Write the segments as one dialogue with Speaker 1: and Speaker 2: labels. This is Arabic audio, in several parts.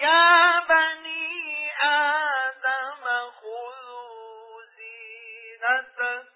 Speaker 1: يا بني آدم خذوا زينتكم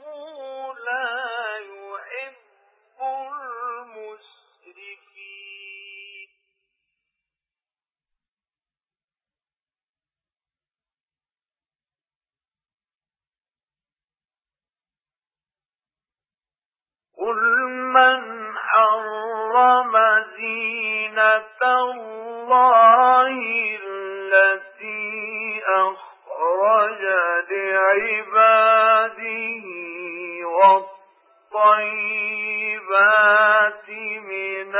Speaker 1: قل من حرم زينة الله التي أخرج لعباده والطيبات من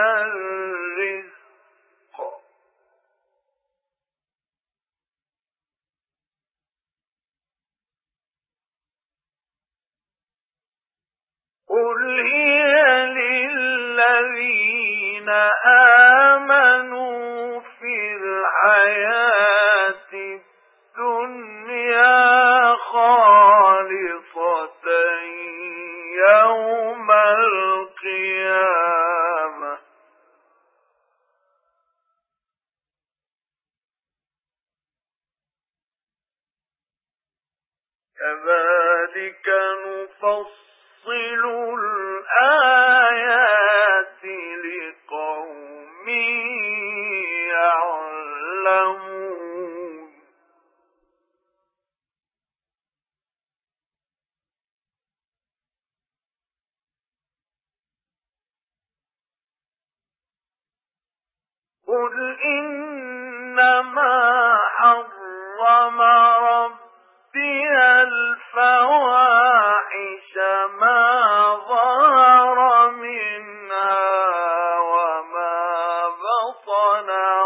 Speaker 1: قل هي للذين آمنوا في الحياة الدنيا خالصة يوم القيامة كذلك نفصل الآيات لقوم يعلمون قل إنما حرم صنعوا